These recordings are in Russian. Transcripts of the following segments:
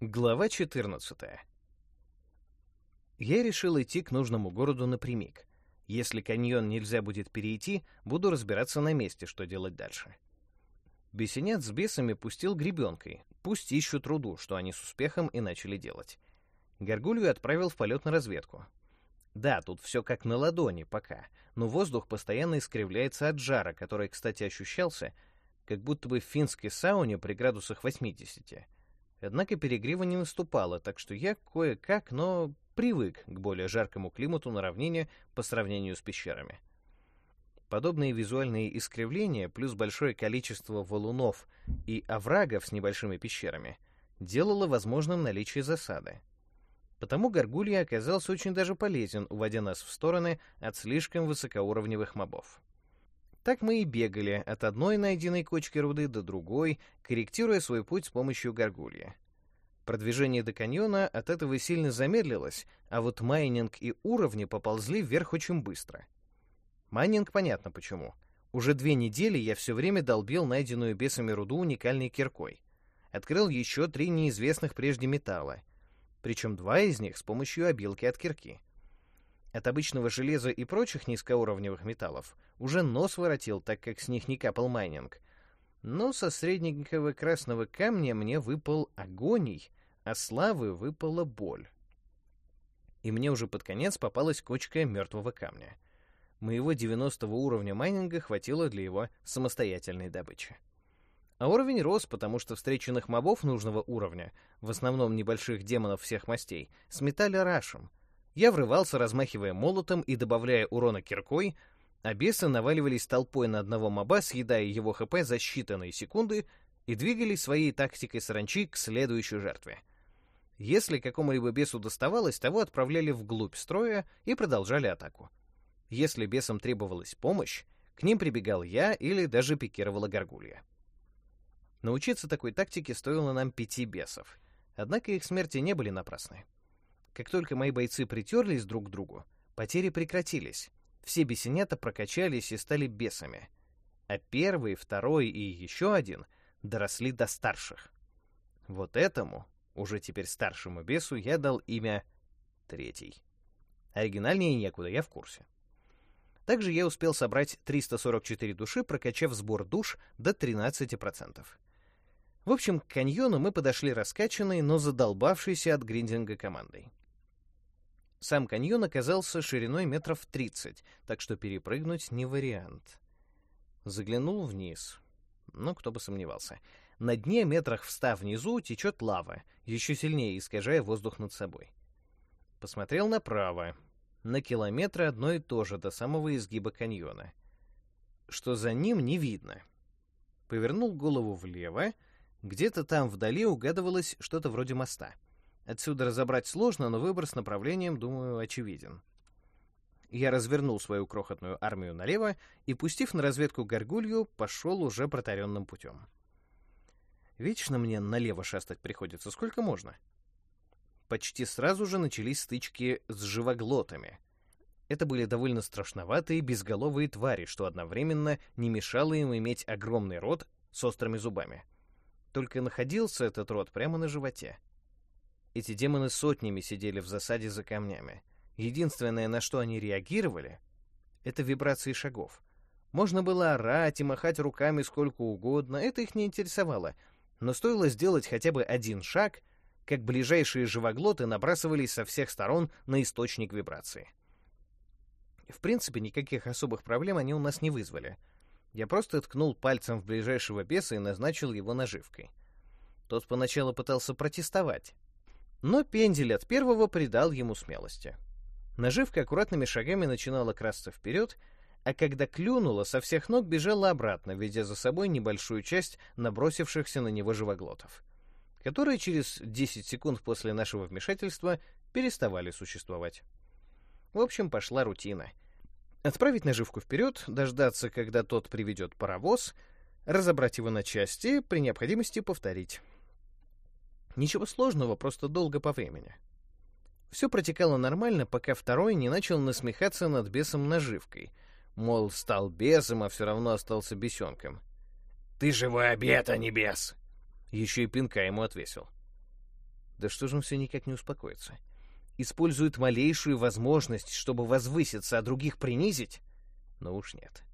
Глава 14. Я решил идти к нужному городу напрямик. Если каньон нельзя будет перейти, буду разбираться на месте, что делать дальше. Бесенят с бесами пустил гребенкой. Пусть ищут труду, что они с успехом и начали делать. Горгулью отправил в полет на разведку. Да, тут все как на ладони пока, но воздух постоянно искривляется от жара, который, кстати, ощущался, как будто бы в финской сауне при градусах 80. Однако перегрева не наступало, так что я кое-как, но привык к более жаркому климату на равнине по сравнению с пещерами. Подобные визуальные искривления плюс большое количество валунов и оврагов с небольшими пещерами делало возможным наличие засады. Потому Горгулья оказался очень даже полезен, уводя нас в стороны от слишком высокоуровневых мобов. Так мы и бегали от одной найденной кочки руды до другой, корректируя свой путь с помощью горгульи. Продвижение до каньона от этого сильно замедлилось, а вот майнинг и уровни поползли вверх очень быстро. Майнинг понятно почему. Уже две недели я все время долбил найденную бесами руду уникальной киркой. Открыл еще три неизвестных прежде металла, причем два из них с помощью обилки от кирки. От обычного железа и прочих низкоуровневых металлов уже нос воротил, так как с них не капал майнинг. Но со средненького красного камня мне выпал агоний, а с лавы выпала боль. И мне уже под конец попалась кочка мертвого камня. Моего 90 уровня майнинга хватило для его самостоятельной добычи. А уровень рос, потому что встреченных мобов нужного уровня, в основном небольших демонов всех мастей, сметали рашем, я врывался, размахивая молотом и добавляя урона киркой, а бесы наваливались толпой на одного моба, съедая его ХП за считанные секунды и двигались своей тактикой саранчи к следующей жертве. Если какому-либо бесу доставалось, того отправляли вглубь строя и продолжали атаку. Если бесам требовалась помощь, к ним прибегал я или даже пикировала горгулья. Научиться такой тактике стоило нам пяти бесов, однако их смерти не были напрасны. Как только мои бойцы притерлись друг к другу, потери прекратились. Все бесенята прокачались и стали бесами. А первый, второй и еще один доросли до старших. Вот этому, уже теперь старшему бесу, я дал имя Третий. Оригинальнее некуда, я в курсе. Также я успел собрать 344 души, прокачав сбор душ до 13%. В общем, к каньону мы подошли раскачанной, но задолбавшейся от гриндинга командой. Сам каньон оказался шириной метров 30, так что перепрыгнуть не вариант. Заглянул вниз. Ну, кто бы сомневался. На дне, метрах в ста внизу, течет лава, еще сильнее искажая воздух над собой. Посмотрел направо. На километры одно и то же, до самого изгиба каньона. Что за ним, не видно. Повернул голову влево. Где-то там вдали угадывалось что-то вроде моста — Отсюда разобрать сложно, но выбор с направлением, думаю, очевиден. Я развернул свою крохотную армию налево и, пустив на разведку горгулью, пошел уже протаренным путем. Вечно мне налево шастать приходится, сколько можно? Почти сразу же начались стычки с живоглотами. Это были довольно страшноватые безголовые твари, что одновременно не мешало им иметь огромный рот с острыми зубами. Только находился этот рот прямо на животе. Эти демоны сотнями сидели в засаде за камнями. Единственное, на что они реагировали, это вибрации шагов. Можно было орать и махать руками сколько угодно, это их не интересовало. Но стоило сделать хотя бы один шаг, как ближайшие живоглоты набрасывались со всех сторон на источник вибрации. В принципе, никаких особых проблем они у нас не вызвали. Я просто ткнул пальцем в ближайшего беса и назначил его наживкой. Тот поначалу пытался протестовать, но пендель от первого придал ему смелости. Наживка аккуратными шагами начинала красться вперед, а когда клюнула, со всех ног бежала обратно, ведя за собой небольшую часть набросившихся на него живоглотов, которые через 10 секунд после нашего вмешательства переставали существовать. В общем, пошла рутина. Отправить наживку вперед, дождаться, когда тот приведет паровоз, разобрать его на части, при необходимости повторить. Ничего сложного, просто долго по времени. Все протекало нормально, пока второй не начал насмехаться над бесом наживкой. Мол, стал бесом, а все равно остался бесенком. «Ты живой обед, а не бес!» Еще и пинка ему отвесил. Да что же он все никак не успокоится? Использует малейшую возможность, чтобы возвыситься, а других принизить? Но уж нет.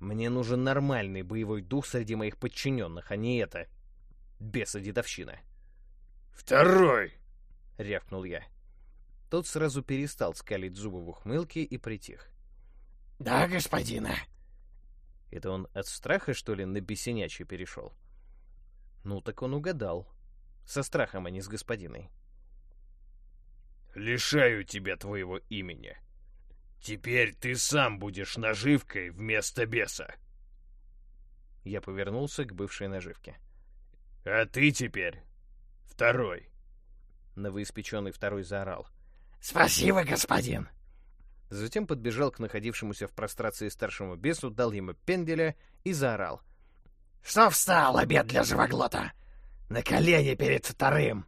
Мне нужен нормальный боевой дух среди моих подчиненных, а не это беса-дедовщина. «Второй!» — рявкнул я. Тот сразу перестал скалить зубы в ухмылке и притих. «Да, господина!» Это он от страха, что ли, на бесенячий перешел? Ну, так он угадал. Со страхом, а не с господиной. «Лишаю тебя твоего имени. Теперь ты сам будешь наживкой вместо беса». Я повернулся к бывшей наживке. «А ты теперь второй!» Новоиспеченный второй заорал. «Спасибо, господин!» Затем подбежал к находившемуся в прострации старшему бесу, дал ему пенделя и заорал. «Что встал, обед для живоглота? На колени перед вторым,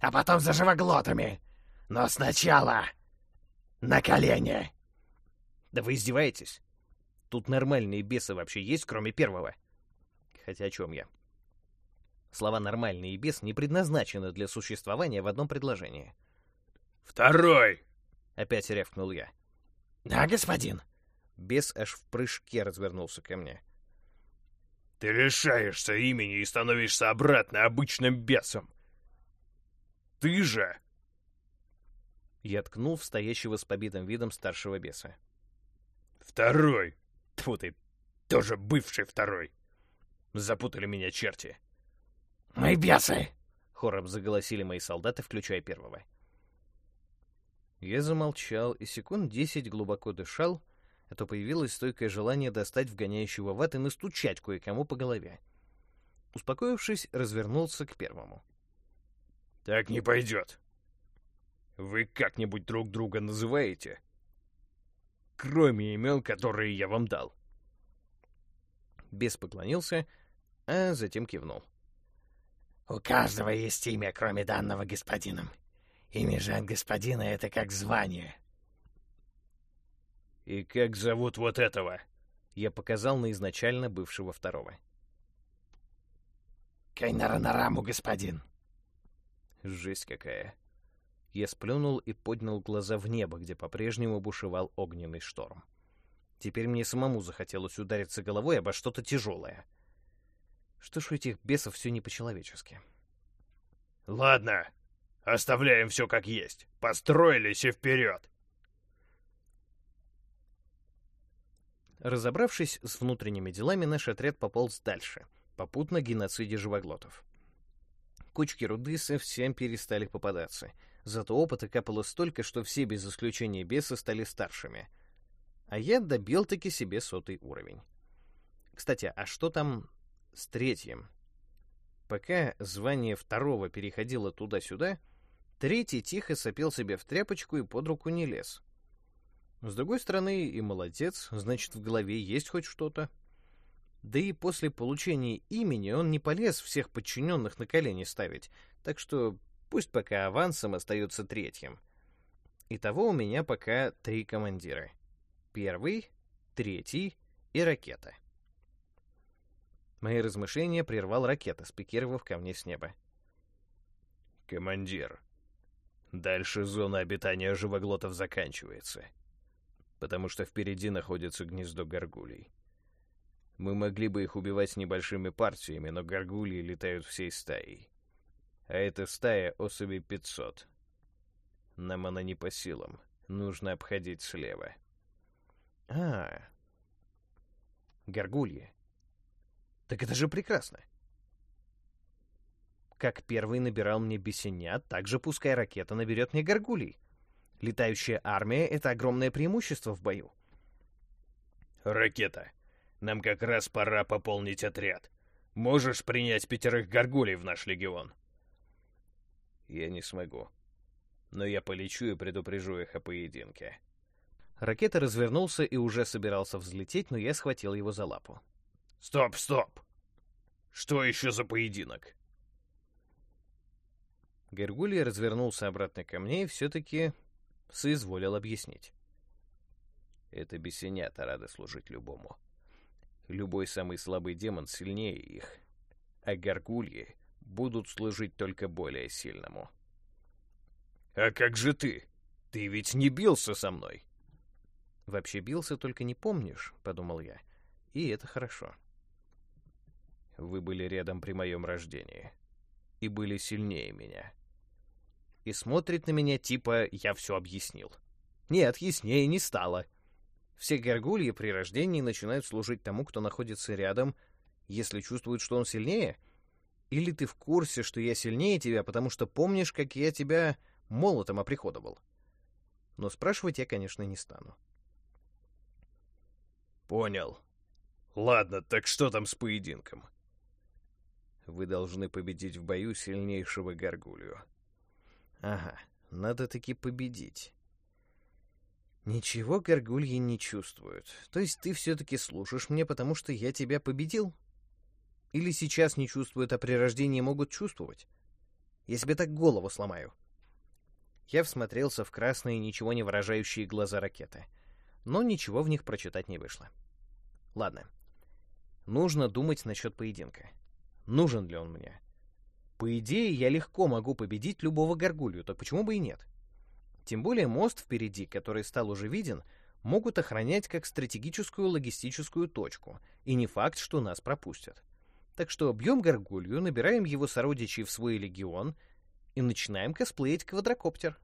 а потом за живоглотами. Но сначала на колени!» «Да вы издеваетесь? Тут нормальные бесы вообще есть, кроме первого?» Хотя о чем я? Слова «нормальный» и «бес» не предназначены для существования в одном предложении. «Второй!» — опять рявкнул я. «Да, господин?» Бес аж в прыжке развернулся ко мне. «Ты лишаешься имени и становишься обратно обычным бесом. Ты же...» Я ткнул в стоящего с побитым видом старшего беса. «Второй! Тьфу ты, тоже бывший второй! Запутали меня черти!» «Мы бесы!» — хором заголосили мои солдаты, включая первого. Я замолчал и секунд десять глубоко дышал, а то появилось стойкое желание достать вгоняющего в ад и настучать кое-кому по голове. Успокоившись, развернулся к первому. «Так не пойдет. Вы как-нибудь друг друга называете? Кроме имен, которые я вам дал». Бес поклонился, а затем кивнул. «У каждого есть имя, кроме данного господином. Имя же от господина — это как звание». «И как зовут вот этого?» Я показал на изначально бывшего второго. «Кайнаранараму, господин». Жесть какая. Я сплюнул и поднял глаза в небо, где по-прежнему бушевал огненный шторм. Теперь мне самому захотелось удариться головой обо что-то тяжелое. Что ж у этих бесов все не по-человечески. «Ладно, оставляем все как есть. Построились и вперед!» Разобравшись с внутренними делами, наш отряд пополз дальше, попутно геноциде живоглотов. Кучки руды совсем перестали попадаться, зато опыта капало столько, что все без исключения бесы стали старшими. А я добил-таки себе сотый уровень. Кстати, а что там с третьим? Пока звание второго переходило туда-сюда, третий тихо сопел себе в тряпочку и под руку не лез. С другой стороны, и молодец, значит, в голове есть хоть что-то. Да и после получения имени он не полез всех подчиненных на колени ставить, так что пусть пока авансом остается третьим. Итого у меня пока три командира. Первый, третий и ракета. Мои размышления прервал ракета, спикировав ко мне с неба. «Командир, дальше зона обитания живоглотов заканчивается потому что впереди находится гнездо горгулей. Мы могли бы их убивать небольшими партиями, но горгульи летают всей стаей. А эта стая особей 500. Нам она не по силам. Нужно обходить слева. А, горгульи. Так это же прекрасно. Как первый набирал мне бесенят, так же пускай ракета наберет мне горгулей. Летающая армия — это огромное преимущество в бою. «Ракета, нам как раз пора пополнить отряд. Можешь принять пятерых горгулей в наш легион?» «Я не смогу. Но я полечу и предупрежу их о поединке». Ракета развернулся и уже собирался взлететь, но я схватил его за лапу. «Стоп, стоп! Что еще за поединок?» Гергулий развернулся обратно ко мне и все-таки соизволил объяснить. Это бесенята рады служить любому. Любой самый слабый демон сильнее их, а горгульи будут служить только более сильному. «А как же ты? Ты ведь не бился со мной!» «Вообще бился, только не помнишь», — подумал я. «И это хорошо». «Вы были рядом при моем рождении и были сильнее меня». И смотрит на меня типа «я все объяснил». Нет, яснее не стало. Все горгульи при рождении начинают служить тому, кто находится рядом, если чувствуют, что он сильнее? Или ты в курсе, что я сильнее тебя, потому что помнишь, как я тебя молотом оприходовал? Но спрашивать я, конечно, не стану. Понял. Ладно, так что там с поединком? Вы должны победить в бою сильнейшего горгулью. Ага, надо таки победить. Ничего горгульи не чувствуют. То есть ты все-таки слушаешь мне, потому что я тебя победил? Или сейчас не чувствуют, а при рождении могут чувствовать? Я себе так голову сломаю. Я всмотрелся в красные, ничего не выражающие глаза ракеты. Но ничего в них прочитать не вышло. Ладно. Нужно думать насчет поединка. Нужен ли он мне? По идее, я легко могу победить любого горгулью, так почему бы и нет? Тем более мост впереди, который стал уже виден, могут охранять как стратегическую логистическую точку, и не факт, что нас пропустят. Так что бьем горгулью, набираем его сородичей в свой легион и начинаем косплеить квадрокоптер.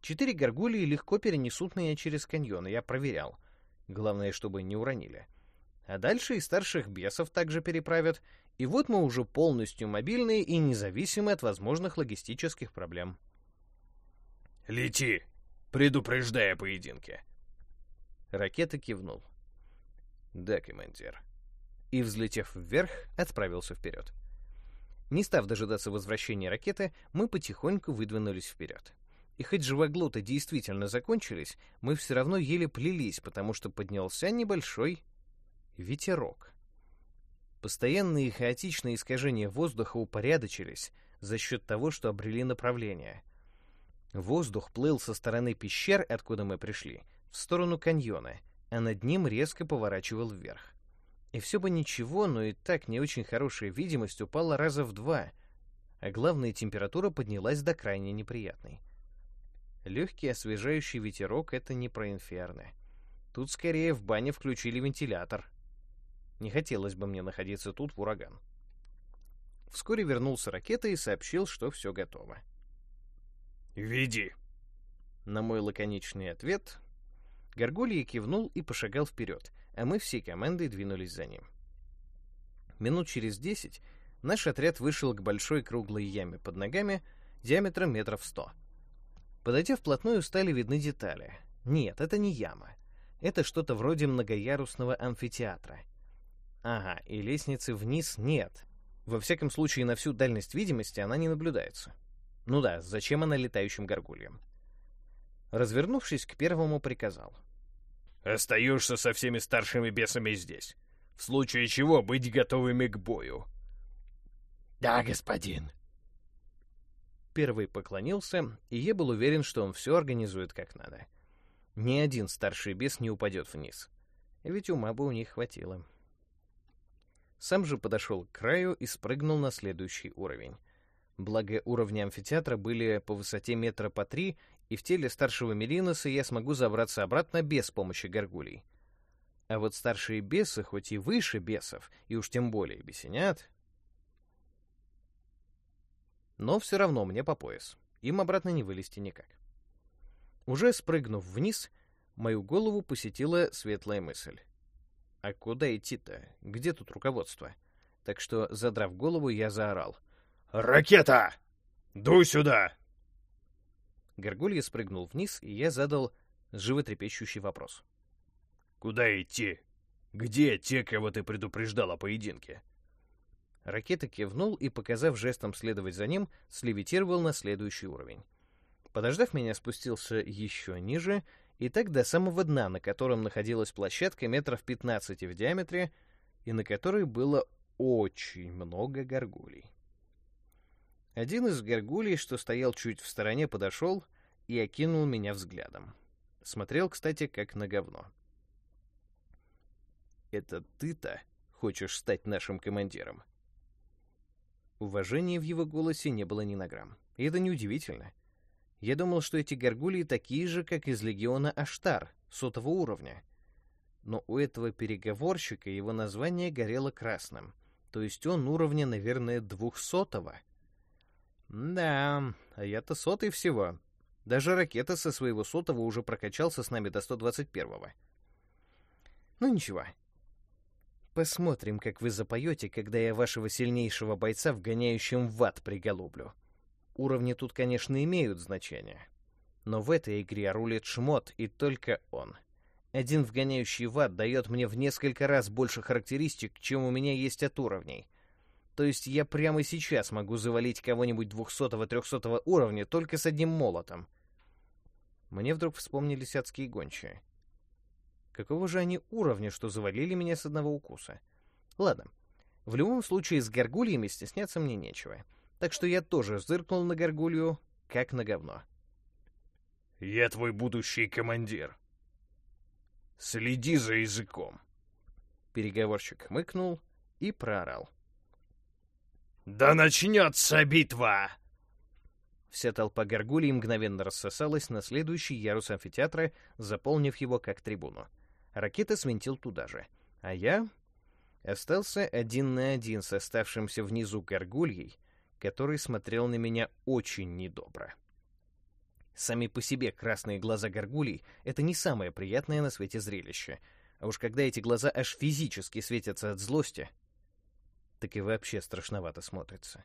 Четыре горгулии легко перенесут меня через каньон, я проверял. Главное, чтобы не уронили. А дальше и старших бесов также переправят, и вот мы уже полностью мобильные и независимы от возможных логистических проблем. «Лети, предупреждая поединке!» Ракета кивнул. «Да, командир». И, взлетев вверх, отправился вперед. Не став дожидаться возвращения ракеты, мы потихоньку выдвинулись вперед. И хоть живоглоты действительно закончились, мы все равно еле плелись, потому что поднялся небольшой ветерок. Постоянные хаотичные искажения воздуха упорядочились за счет того, что обрели направление. Воздух плыл со стороны пещер, откуда мы пришли, в сторону каньона, а над ним резко поворачивал вверх. И все бы ничего, но и так не очень хорошая видимость упала раза в два, а главная температура поднялась до крайне неприятной. Легкий освежающий ветерок — это не про инферно. Тут скорее в бане включили вентилятор. Не хотелось бы мне находиться тут в ураган. Вскоре вернулся ракета и сообщил, что все готово. «Веди!» На мой лаконичный ответ Горгулья кивнул и пошагал вперед, а мы всей командой двинулись за ним. Минут через десять наш отряд вышел к большой круглой яме под ногами диаметром метров сто. Подойдя вплотную, стали видны детали. Нет, это не яма. Это что-то вроде многоярусного амфитеатра. Ага, и лестницы вниз нет. Во всяком случае, на всю дальность видимости она не наблюдается. Ну да, зачем она летающим горгульям? Развернувшись к первому, приказал. «Остаешься со всеми старшими бесами здесь. В случае чего быть готовыми к бою». «Да, господин». Первый поклонился, и я был уверен, что он все организует как надо. Ни один старший бес не упадет вниз. Ведь ума бы у них хватило. Сам же подошел к краю и спрыгнул на следующий уровень. Благо, уровни амфитеатра были по высоте метра по три, и в теле старшего Мелиноса я смогу забраться обратно без помощи горгулей. А вот старшие бесы, хоть и выше бесов, и уж тем более бесенят, но все равно мне по пояс. Им обратно не вылезти никак. Уже спрыгнув вниз, мою голову посетила светлая мысль. А куда идти-то? Где тут руководство? Так что, задрав голову, я заорал — «Ракета! Дуй сюда!» Горгулья спрыгнул вниз, и я задал животрепещущий вопрос. «Куда идти? Где те, кого ты предупреждал о поединке?» Ракета кивнул и, показав жестом следовать за ним, слевитировал на следующий уровень. Подождав меня, спустился еще ниже, и так до самого дна, на котором находилась площадка метров 15 в диаметре, и на которой было очень много горгулей. Один из горгулей, что стоял чуть в стороне, подошел и окинул меня взглядом. Смотрел, кстати, как на говно. «Это ты-то хочешь стать нашим командиром?» Уважения в его голосе не было ни на грамм. И это неудивительно. Я думал, что эти горгулии такие же, как из легиона Аштар, сотого уровня. Но у этого переговорщика его название горело красным. То есть он уровня, наверное, двухсотого. Да, а я-то сотый всего. Даже ракета со своего сотого уже прокачался с нами до 121-го. Ну ничего. Посмотрим, как вы запоете, когда я вашего сильнейшего бойца вгоняющим в ад приголублю. Уровни тут, конечно, имеют значение. Но в этой игре рулит шмот, и только он. Один вгоняющий в ад дает мне в несколько раз больше характеристик, чем у меня есть от уровней. То есть я прямо сейчас могу завалить кого-нибудь 200-300 уровня только с одним молотом. Мне вдруг вспомнились адские гончие. Какого же они уровня, что завалили меня с одного укуса? Ладно, в любом случае с горгульями стесняться мне нечего. Так что я тоже зыркнул на горгулью, как на говно. «Я твой будущий командир. Следи за языком!» Переговорщик хмыкнул и проорал. «Да начнется битва!» Вся толпа горгулей мгновенно рассосалась на следующий ярус амфитеатра, заполнив его как трибуну. Ракета свинтил туда же. А я остался один на один с оставшимся внизу горгульей, который смотрел на меня очень недобро. Сами по себе красные глаза горгулей — это не самое приятное на свете зрелище. А уж когда эти глаза аж физически светятся от злости, так и вообще страшновато смотрится.